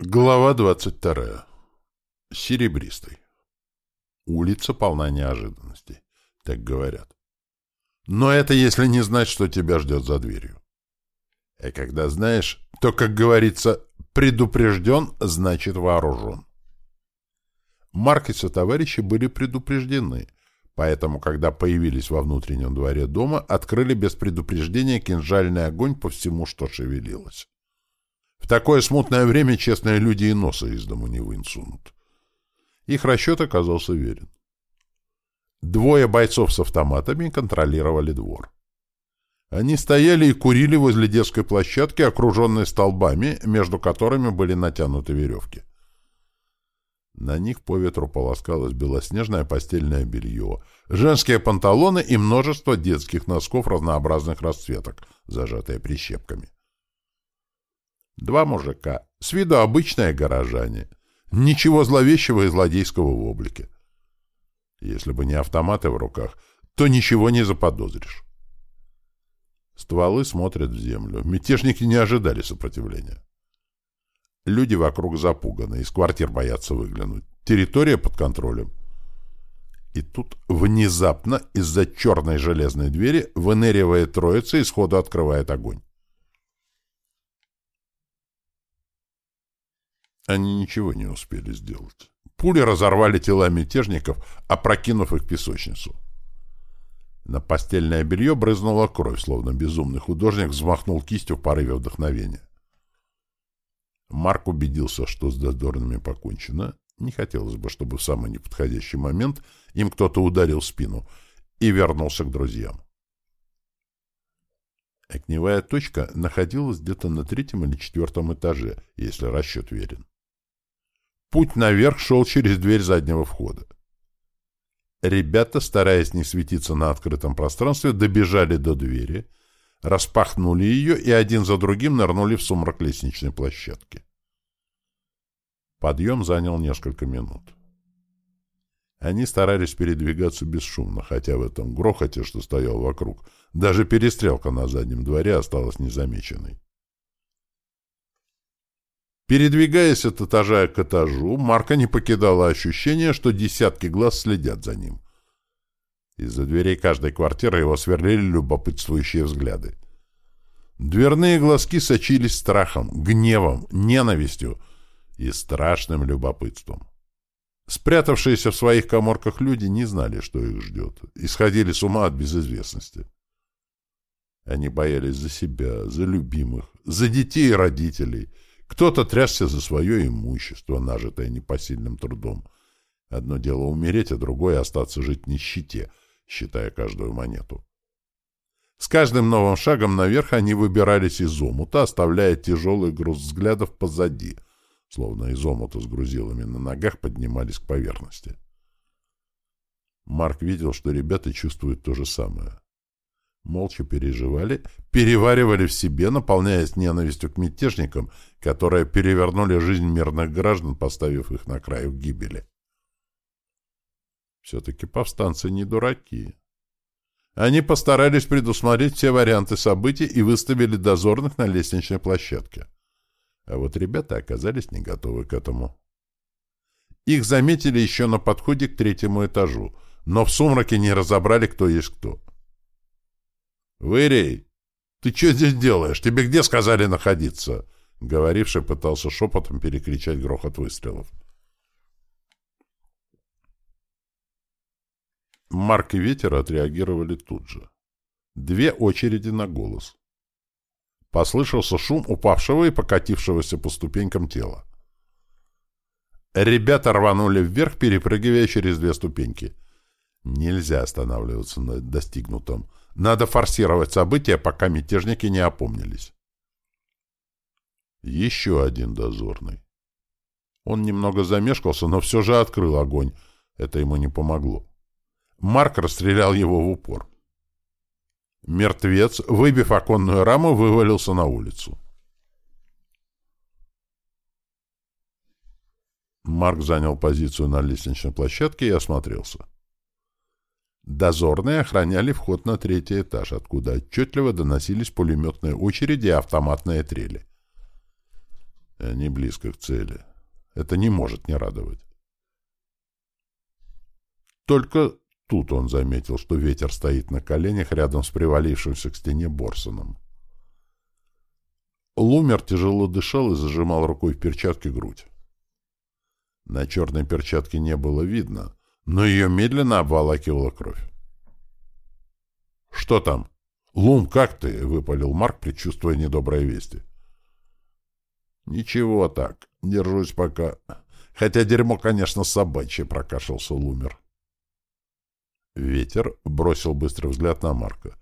Глава 22. Серебристый. Улица полна неожиданностей, так говорят. Но это если не знать, что тебя ждет за дверью. А когда знаешь, то, как говорится, предупрежден, значит вооружен. Марк и сотоварищи были предупреждены, поэтому, когда появились во внутреннем дворе дома, открыли без предупреждения кинжальный огонь по всему, что шевелилось. В такое смутное время честные люди и носа из дому не вынсунут. Их расчет оказался верен. Двое бойцов с автоматами контролировали двор. Они стояли и курили возле детской площадки, окруженной столбами, между которыми были натянуты веревки. На них по ветру полоскалось белоснежное постельное белье, женские панталоны и множество детских носков разнообразных расцветок, зажатые прищепками. Два мужика. С виду обычные горожане. Ничего зловещего и злодейского в облике. Если бы не автоматы в руках, то ничего не заподозришь. Стволы смотрят в землю. Мятежники не ожидали сопротивления. Люди вокруг запуганы, из квартир боятся выглянуть. Территория под контролем. И тут внезапно из-за черной железной двери выныривает троица и сходу открывает огонь. Они ничего не успели сделать. Пули разорвали тела мятежников, опрокинув их в песочницу. На постельное белье брызнула кровь, словно безумный художник взмахнул кистью в порыве вдохновения. Марк убедился, что с дозорными покончено. Не хотелось бы, чтобы в самый неподходящий момент им кто-то ударил спину, и вернулся к друзьям. Огневая точка находилась где-то на третьем или четвертом этаже, если расчет верен. Путь наверх шел через дверь заднего входа. Ребята, стараясь не светиться на открытом пространстве, добежали до двери, распахнули ее и один за другим нырнули в сумрак лестничной площадки. Подъем занял несколько минут. Они старались передвигаться бесшумно, хотя в этом грохоте, что стоял вокруг, даже перестрелка на заднем дворе осталась незамеченной. Передвигаясь от этажа к этажу, Марка не покидало ощущение, что десятки глаз следят за ним. Из-за дверей каждой квартиры его сверлили любопытствующие взгляды. Дверные глазки сочились страхом, гневом, ненавистью и страшным любопытством. Спрятавшиеся в своих коморках люди не знали, что их ждет, и сходили с ума от безызвестности. Они боялись за себя, за любимых, за детей и родителей — кто-то трясся за свое имущество, нажитое непосильным трудом. Одно дело умереть, а другое — остаться жить в нищете, считая каждую монету. С каждым новым шагом наверх они выбирались из омута, оставляя тяжелый груз взглядов позади, словно из омута с грузилами на ногах поднимались к поверхности. Марк видел, что ребята чувствуют то же самое молча переживали, переваривали в себе, наполняясь ненавистью к мятежникам, которые перевернули жизнь мирных граждан, поставив их на краю гибели. Все-таки повстанцы не дураки. Они постарались предусмотреть все варианты событий и выставили дозорных на лестничной площадке. А вот ребята оказались не готовы к этому. Их заметили еще на подходе к третьему этажу, но в сумраке не разобрали, кто есть кто. «Вырей, ты что здесь делаешь? Тебе где сказали находиться?» Говоривший пытался шепотом перекричать грохот выстрелов. Марк и Ветер отреагировали тут же. Две очереди на голос. Послышался шум упавшего и покатившегося по ступенькам тела. Ребята рванули вверх, перепрыгивая через две ступеньки. Нельзя останавливаться на достигнутом. Надо форсировать события, пока мятежники не опомнились. Еще один дозорный. Он немного замешкался, но все же открыл огонь. Это ему не помогло. Марк расстрелял его в упор. Мертвец, выбив оконную раму, вывалился на улицу. Марк занял позицию на лестничной площадке и осмотрелся. Дозорные охраняли вход на третий этаж, откуда отчетливо доносились пулеметные очереди и автоматные трели. Они близко к цели. Это не может не радовать. Только тут он заметил, что ветер стоит на коленях рядом с привалившимся к стене Борсоном. Лумер тяжело дышал и зажимал рукой в перчатке грудь. На черной перчатке не было видно, но ее медленно обволакивала кровь. «Что там?» «Лум, как ты?» — выпалил Марк, предчувствуя недобрые вести. «Ничего так. Держусь пока. Хотя дерьмо, конечно, собачье», — прокашлялся Лумер. Ветер бросил быстрый взгляд на Марка.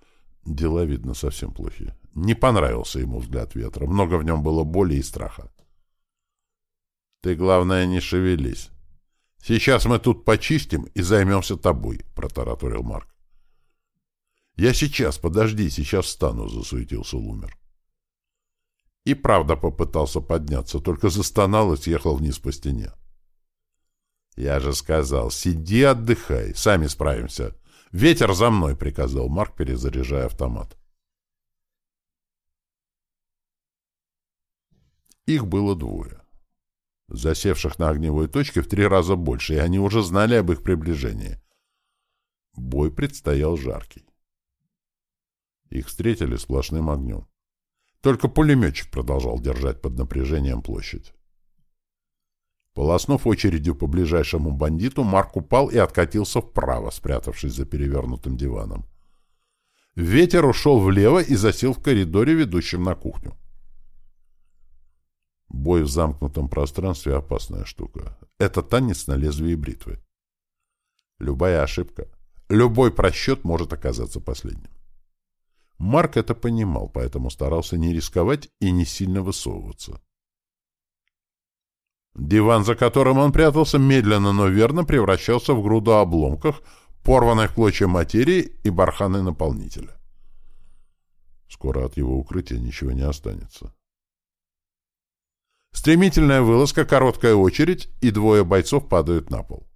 Дела, видно, совсем плохи. Не понравился ему взгляд ветра. Много в нем было боли и страха. «Ты, главное, не шевелись. Сейчас мы тут почистим и займемся тобой», — протараторил Марк. «Я сейчас, подожди, сейчас встану», — засуетился Лумер. И правда попытался подняться, только застонал и съехал вниз по стене. «Я же сказал, сиди, отдыхай, сами справимся. Ветер за мной», — приказал Марк, перезаряжая автомат. Их было двое. Засевших на огневой точке в три раза больше, и они уже знали об их приближении. Бой предстоял жаркий. Их встретили сплошным огнем. Только пулеметчик продолжал держать под напряжением площадь. Полоснув очередью по ближайшему бандиту, Марк упал и откатился вправо, спрятавшись за перевернутым диваном. Ветер ушел влево и засел в коридоре, ведущем на кухню. Бой в замкнутом пространстве — опасная штука. Это танец на лезвии бритвы. Любая ошибка, любой просчет может оказаться последним. Марк это понимал, поэтому старался не рисковать и не сильно высовываться. Диван, за которым он прятался, медленно, но верно превращался в груду обломков, порванной в клочья материи и барханы наполнителя. Скоро от его укрытия ничего не останется. Стремительная вылазка, короткая очередь, и двое бойцов падают на пол.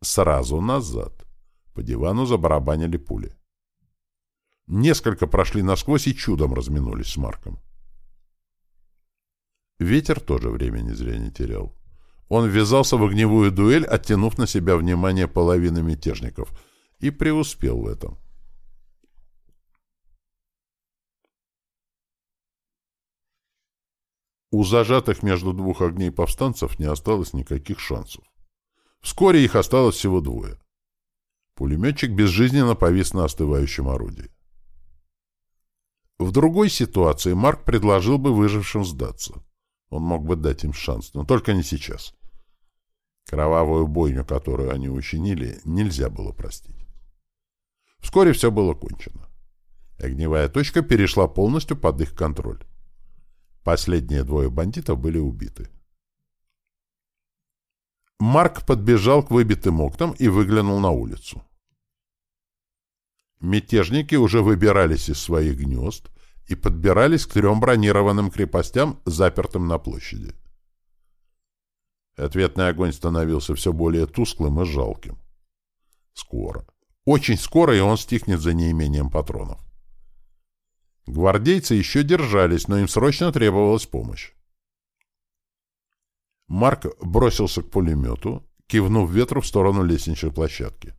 Сразу назад. По дивану забарабанили пули. Несколько прошли насквозь и чудом разминулись с Марком. Ветер тоже времени зря не терял. Он ввязался в огневую дуэль, оттянув на себя внимание половины мятежников, и преуспел в этом. У зажатых между двух огней повстанцев не осталось никаких шансов. Вскоре их осталось всего двое. Пулеметчик безжизненно повис на остывающем орудии. В другой ситуации Марк предложил бы выжившим сдаться. Он мог бы дать им шанс, но только не сейчас. Кровавую бойню, которую они учинили, нельзя было простить. Вскоре все было кончено. Огневая точка перешла полностью под их контроль. Последние двое бандитов были убиты. Марк подбежал к выбитым окнам и выглянул на улицу. Мятежники уже выбирались из своих гнезд и подбирались к трем бронированным крепостям, запертым на площади. Ответный огонь становился все более тусклым и жалким. Скоро. Очень скоро и он стихнет за неимением патронов. Гвардейцы еще держались, но им срочно требовалась помощь. Марк бросился к пулемету, кивнув ветру в сторону лестничной площадки.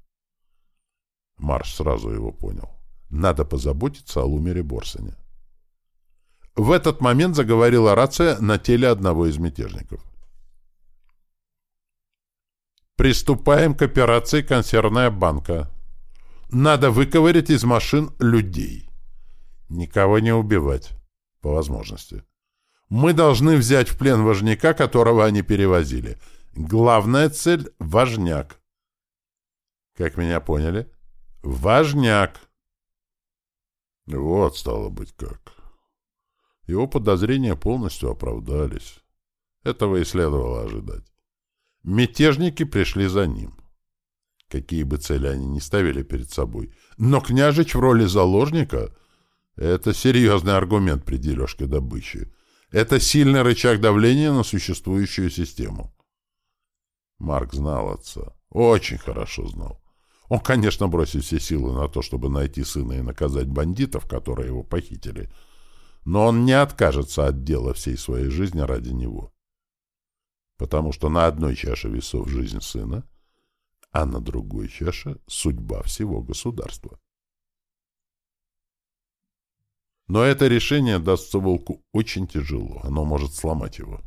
Марш сразу его понял. Надо позаботиться о Лумере Борсоне. В этот момент заговорила рация на теле одного из мятежников. «Приступаем к операции «Консервная банка». Надо выковырять из машин людей. Никого не убивать, по возможности. Мы должны взять в плен важняка, которого они перевозили. Главная цель — важняк. Как меня поняли?» Важняк. Вот, стало быть, как. Его подозрения полностью оправдались. Этого и следовало ожидать. Мятежники пришли за ним. Какие бы цели они ни ставили перед собой. Но княжич в роли заложника — это серьезный аргумент при дележке добычи. Это сильный рычаг давления на существующую систему. Марк знал отца. Очень хорошо знал. Он, конечно, бросит все силы на то, чтобы найти сына и наказать бандитов, которые его похитили. но он не откажется от дела всей своей жизни ради него. Потому что на одной чаше весов жизнь сына, а на другой чаше судьба всего государства. Но это решение дастся волку очень тяжело, оно может сломать его.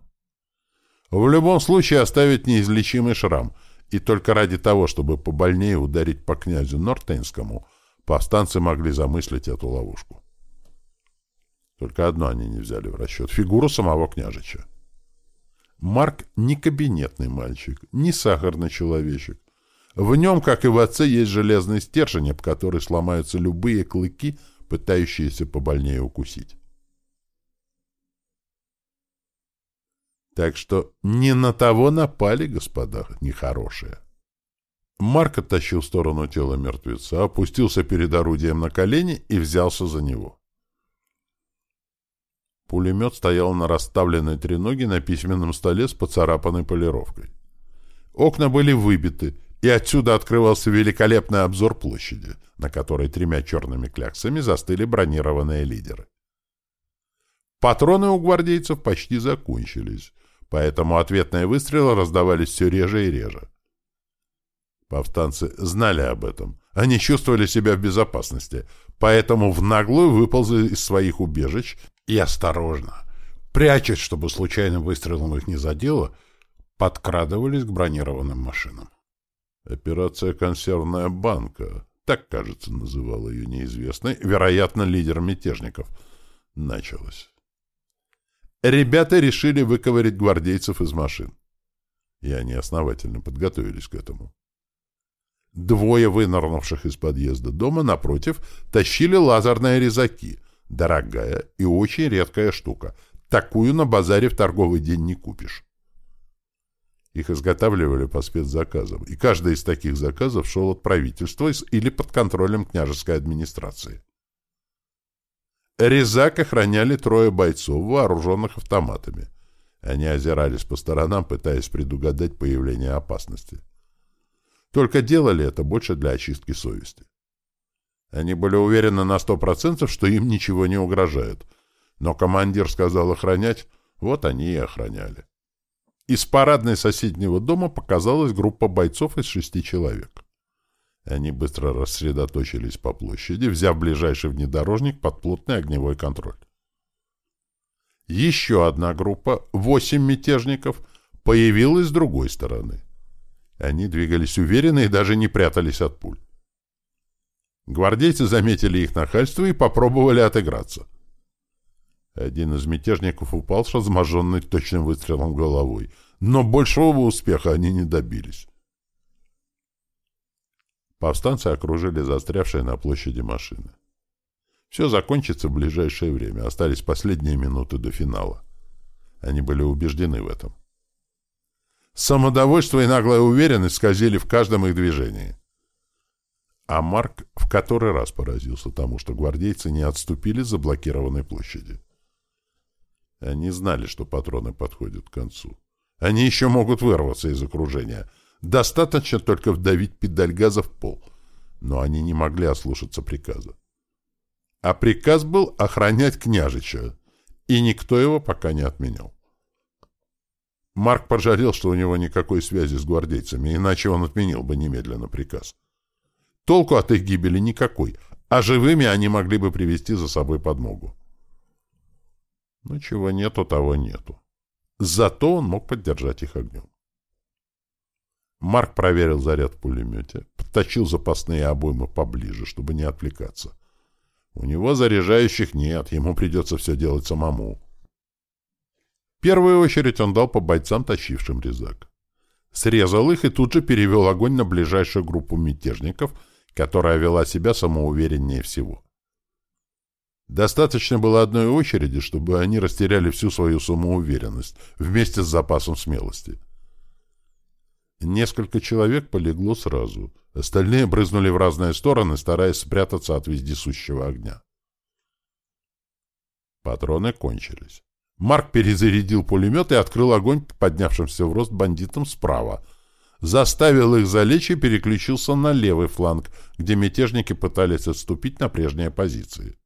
В любом случае оставить неизлечимый шрам, и только ради того, чтобы побольнее ударить по князю Нортейнскому, повстанцы могли замыслить эту ловушку. Только одно они не взяли в расчет — фигуру самого княжича. Марк не кабинетный мальчик, не сахарный человечек. В нем, как и в отце, есть железный стержень, об который сломаются любые клыки, пытающиеся побольнее укусить. Так что не на того напали, господа, нехорошие. Марк оттащил в сторону тела мертвеца, опустился перед орудием на колени и взялся за него. Пулемет стоял на расставленной треноге на письменном столе с поцарапанной полировкой. Окна были выбиты, и отсюда открывался великолепный обзор площади, на которой тремя черными кляксами застыли бронированные лидеры. Патроны у гвардейцев почти закончились, поэтому ответные выстрелы раздавались все реже и реже. Повстанцы знали об этом. Они чувствовали себя в безопасности, поэтому в наглую выползли из своих убежищ и осторожно, прячась, чтобы случайным выстрелом их не задело, подкрадывались к бронированным машинам. Операция «Консервная банка», так, кажется, называл ее неизвестный, вероятно, лидер мятежников, началась ребята решили выковырять гвардейцев из машин. И они основательно подготовились к этому. Двое вынырнувших из подъезда дома напротив тащили лазерные резаки. Дорогая и очень редкая штука. Такую на базаре в торговый день не купишь. Их изготавливали по спецзаказам, и каждый из таких заказов шел от правительства или под контролем княжеской администрации. Резак охраняли трое бойцов, вооруженных автоматами. Они озирались по сторонам, пытаясь предугадать появление опасности. Только делали это больше для очистки совести. Они были уверены на сто процентов, что им ничего не угрожает. Но командир сказал охранять, вот они и охраняли. Из парадной соседнего дома показалась группа бойцов из шести человек. Они быстро рассредоточились по площади, взяв ближайший внедорожник под плотный огневой контроль. Еще одна группа, восемь мятежников, появилась с другой стороны. Они двигались уверенно и даже не прятались от пуль. Гвардейцы заметили их нахальство и попробовали отыграться. Один из мятежников упал с разможенной точным выстрелом головой, но большого успеха они не добились. Повстанцы окружили застрявшие на площади машины. Все закончится в ближайшее время. Остались последние минуты до финала. Они были убеждены в этом. Самодовольство и наглая уверенность скользили в каждом их движении. А Марк в который раз поразился тому, что гвардейцы не отступили с заблокированной площади. Они знали, что патроны подходят к концу. Они еще могут вырваться из окружения — Достаточно только вдавить педаль газа в пол. Но они не могли ослушаться приказа. А приказ был охранять княжича, и никто его пока не отменял. Марк пожалел, что у него никакой связи с гвардейцами, иначе он отменил бы немедленно приказ. Толку от их гибели никакой, а живыми они могли бы привести за собой подмогу. Но чего нету, того нету. Зато он мог поддержать их огнем. Марк проверил заряд в пулемете, подточил запасные обоймы поближе, чтобы не отвлекаться. У него заряжающих нет, ему придется все делать самому. В первую очередь он дал по бойцам, тащившим резак. Срезал их и тут же перевел огонь на ближайшую группу мятежников, которая вела себя самоувереннее всего. Достаточно было одной очереди, чтобы они растеряли всю свою самоуверенность вместе с запасом смелости. Несколько человек полегло сразу. Остальные брызнули в разные стороны, стараясь спрятаться от вездесущего огня. Патроны кончились. Марк перезарядил пулемет и открыл огонь поднявшимся в рост бандитам справа. Заставил их залечь и переключился на левый фланг, где мятежники пытались отступить на прежние позиции.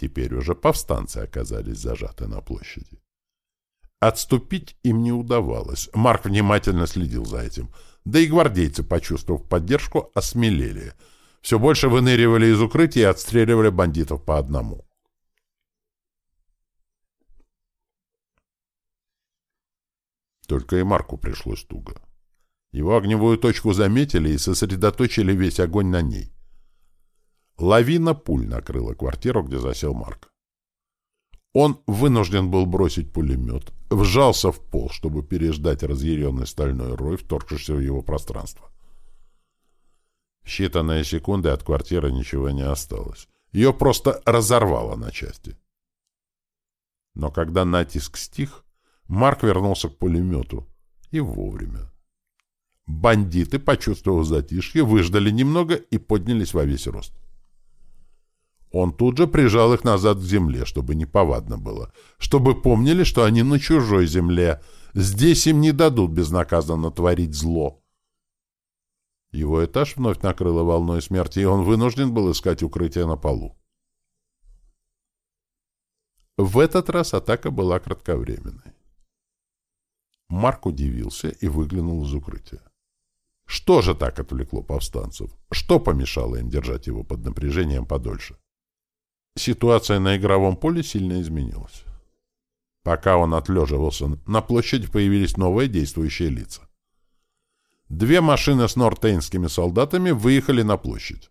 Теперь уже повстанцы оказались зажаты на площади. Отступить им не удавалось. Марк внимательно следил за этим. Да и гвардейцы, почувствовав поддержку, осмелели. Все больше выныривали из укрытия и отстреливали бандитов по одному. Только и Марку пришлось туго. Его огневую точку заметили и сосредоточили весь огонь на ней. Лавина пуль накрыла квартиру, где засел Марк. Он вынужден был бросить пулемет, вжался в пол, чтобы переждать разъяренный стальной рой, вторгшийся в его пространство. В считанные секунды от квартиры ничего не осталось. Ее просто разорвало на части. Но когда натиск стих, Марк вернулся к пулемету. И вовремя. Бандиты, почувствовав затишье, выждали немного и поднялись во весь рост. Он тут же прижал их назад к земле, чтобы не повадно было, чтобы помнили, что они на чужой земле. Здесь им не дадут безнаказанно творить зло. Его этаж вновь накрыло волной смерти, и он вынужден был искать укрытие на полу. В этот раз атака была кратковременной. Марк удивился и выглянул из укрытия. Что же так отвлекло повстанцев? Что помешало им держать его под напряжением подольше? Ситуация на игровом поле сильно изменилась. Пока он отлеживался, на площади появились новые действующие лица. Две машины с нортейнскими солдатами выехали на площадь.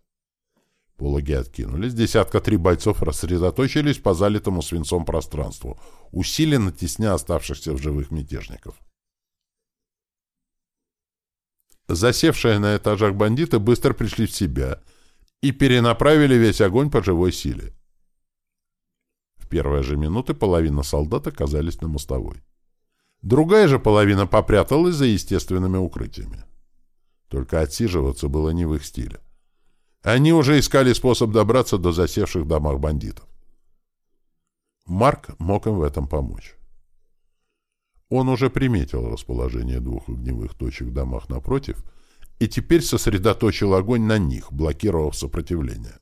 Пологи откинулись, десятка три бойцов рассредоточились по залитому свинцом пространству, усиленно тесня оставшихся в живых мятежников. Засевшие на этажах бандиты быстро пришли в себя и перенаправили весь огонь по живой силе первые же минуты половина солдат оказались на мостовой. Другая же половина попряталась за естественными укрытиями. Только отсиживаться было не в их стиле. Они уже искали способ добраться до засевших домах бандитов. Марк мог им в этом помочь. Он уже приметил расположение двух огневых точек в домах напротив и теперь сосредоточил огонь на них, блокировав сопротивление.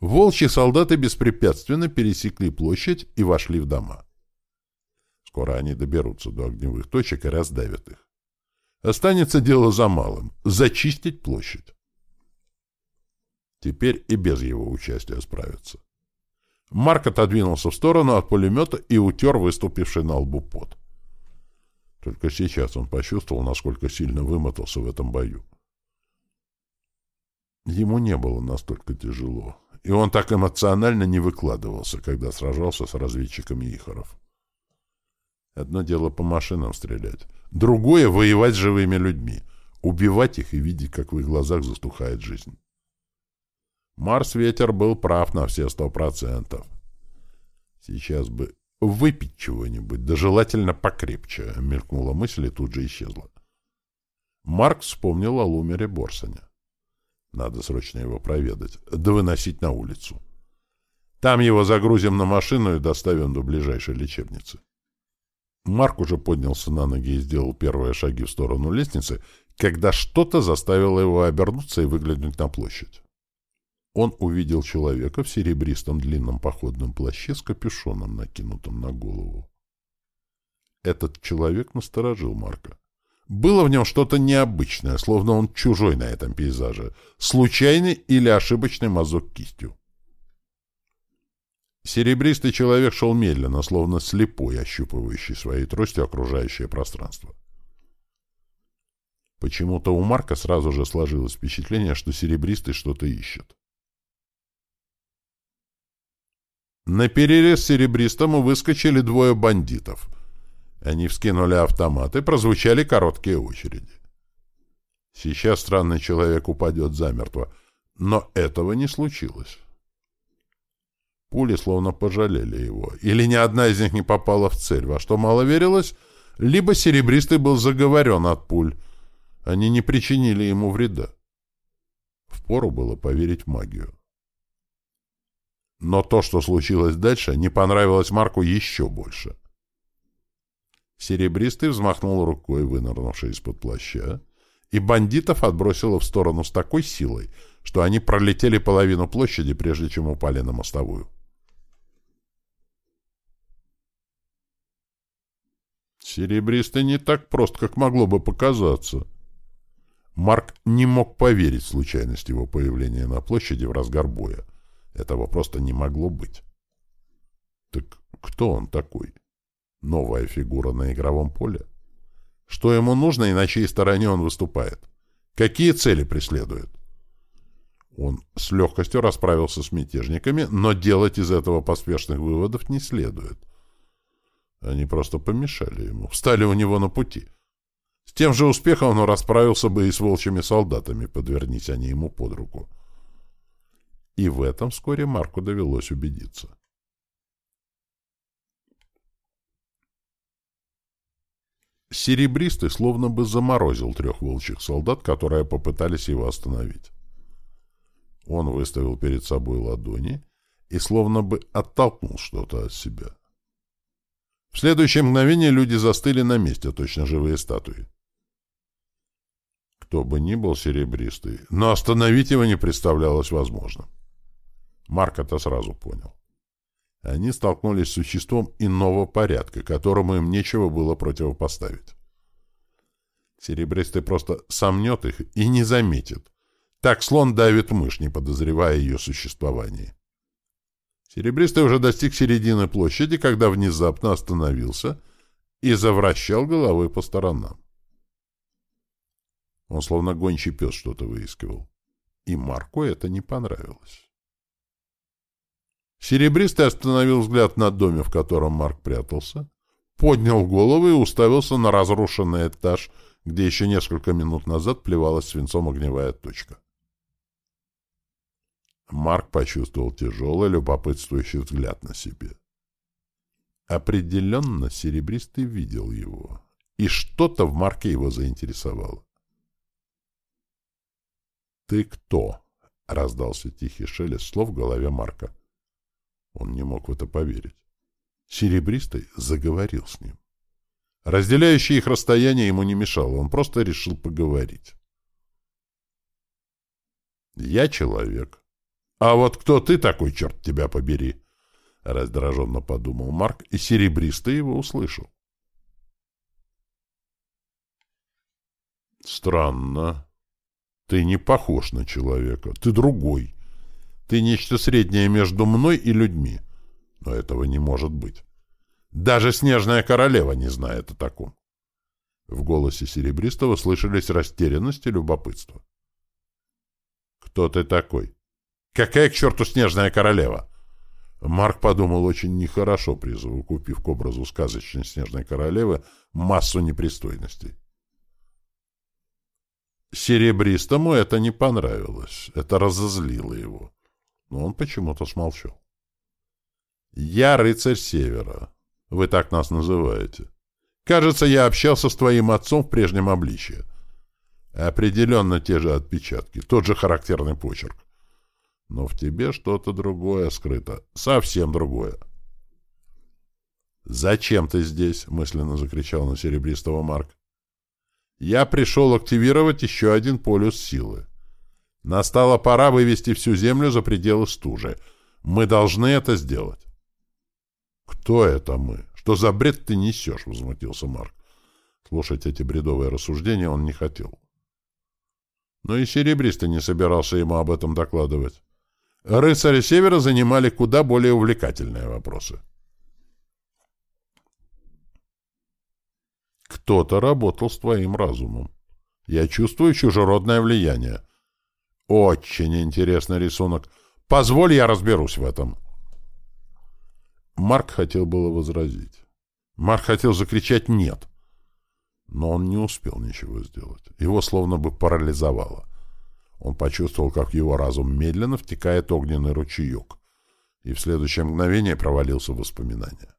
Волчьи солдаты беспрепятственно пересекли площадь и вошли в дома. Скоро они доберутся до огневых точек и раздавят их. Останется дело за малым — зачистить площадь. Теперь и без его участия справятся. Марк отодвинулся в сторону от пулемета и утер выступивший на лбу пот. Только сейчас он почувствовал, насколько сильно вымотался в этом бою. Ему не было настолько тяжело и он так эмоционально не выкладывался, когда сражался с разведчиками Ихоров. Одно дело по машинам стрелять, другое — воевать с живыми людьми, убивать их и видеть, как в их глазах застухает жизнь. Марс-ветер был прав на все сто процентов. Сейчас бы выпить чего-нибудь, да желательно покрепче, мелькнула мысль и тут же исчезла. Марк вспомнил о Лумере Борсоне. Надо срочно его проведать, да выносить на улицу. Там его загрузим на машину и доставим до ближайшей лечебницы. Марк уже поднялся на ноги и сделал первые шаги в сторону лестницы, когда что-то заставило его обернуться и выглянуть на площадь. Он увидел человека в серебристом длинном походном плаще с капюшоном, накинутым на голову. Этот человек насторожил Марка. Было в нем что-то необычное, словно он чужой на этом пейзаже, случайный или ошибочный мазок кистью. Серебристый человек шел медленно, словно слепой, ощупывающий своей тростью окружающее пространство. Почему-то у Марка сразу же сложилось впечатление, что Серебристый что-то ищет. На перерез Серебристому выскочили двое бандитов — они вскинули автоматы, прозвучали короткие очереди. Сейчас странный человек упадет замертво, но этого не случилось. Пули словно пожалели его, или ни одна из них не попала в цель, во что мало верилось, либо серебристый был заговорен от пуль, они не причинили ему вреда. Впору было поверить в магию. Но то, что случилось дальше, не понравилось Марку еще больше. Серебристый взмахнул рукой, вынырнувший из-под плаща, и бандитов отбросило в сторону с такой силой, что они пролетели половину площади, прежде чем упали на мостовую. Серебристый не так прост, как могло бы показаться. Марк не мог поверить в случайность его появления на площади в разгар боя. Этого просто не могло быть. Так кто он такой? Новая фигура на игровом поле? Что ему нужно и на чьей стороне он выступает? Какие цели преследует? Он с легкостью расправился с мятежниками, но делать из этого поспешных выводов не следует. Они просто помешали ему, встали у него на пути. С тем же успехом он расправился бы и с волчьими солдатами, подвернись они ему под руку. И в этом вскоре Марку довелось убедиться. Серебристый словно бы заморозил трех волчьих солдат, которые попытались его остановить. Он выставил перед собой ладони и словно бы оттолкнул что-то от себя. В следующее мгновение люди застыли на месте, точно живые статуи. Кто бы ни был серебристый, но остановить его не представлялось возможным. Марк это сразу понял. Они столкнулись с существом иного порядка, которому им нечего было противопоставить. Серебристый просто сомнет их и не заметит. Так слон давит мышь, не подозревая ее существовании. Серебристый уже достиг середины площади, когда внезапно остановился и завращал головой по сторонам. Он словно гончий пес что-то выискивал. И Марку это не понравилось. Серебристый остановил взгляд на доме, в котором Марк прятался, поднял голову и уставился на разрушенный этаж, где еще несколько минут назад плевалась свинцом огневая точка. Марк почувствовал тяжелый, любопытствующий взгляд на себе. Определенно Серебристый видел его, и что-то в Марке его заинтересовало. «Ты кто?» — раздался тихий шелест слов в голове Марка. Он не мог в это поверить. Серебристый заговорил с ним. Разделяющее их расстояние ему не мешало, он просто решил поговорить. «Я человек. А вот кто ты такой, черт тебя побери?» Раздраженно подумал Марк, и Серебристый его услышал. «Странно. Ты не похож на человека. Ты другой. Ты нечто среднее между мной и людьми. Но этого не может быть. Даже снежная королева не знает о таком. В голосе Серебристого слышались растерянность и любопытство. «Кто ты такой? Какая к черту снежная королева?» Марк подумал очень нехорошо, присовокупив к образу сказочной снежной королевы массу непристойностей. Серебристому это не понравилось, это разозлило его но он почему-то смолчал. «Я рыцарь Севера. Вы так нас называете. Кажется, я общался с твоим отцом в прежнем обличье. Определенно те же отпечатки, тот же характерный почерк. Но в тебе что-то другое скрыто, совсем другое». «Зачем ты здесь?» — мысленно закричал на серебристого Марк. «Я пришел активировать еще один полюс силы. Настала пора вывести всю землю за пределы стужи. Мы должны это сделать. «Кто это мы? Что за бред ты несешь?» — возмутился Марк. Слушать эти бредовые рассуждения он не хотел. Но и Серебристый не собирался ему об этом докладывать. Рыцари Севера занимали куда более увлекательные вопросы. «Кто-то работал с твоим разумом. Я чувствую чужеродное влияние. Очень интересный рисунок. Позволь, я разберусь в этом. Марк хотел было возразить. Марк хотел закричать «нет». Но он не успел ничего сделать. Его словно бы парализовало. Он почувствовал, как его разум медленно втекает огненный ручеек, и в следующее мгновение провалился в воспоминания.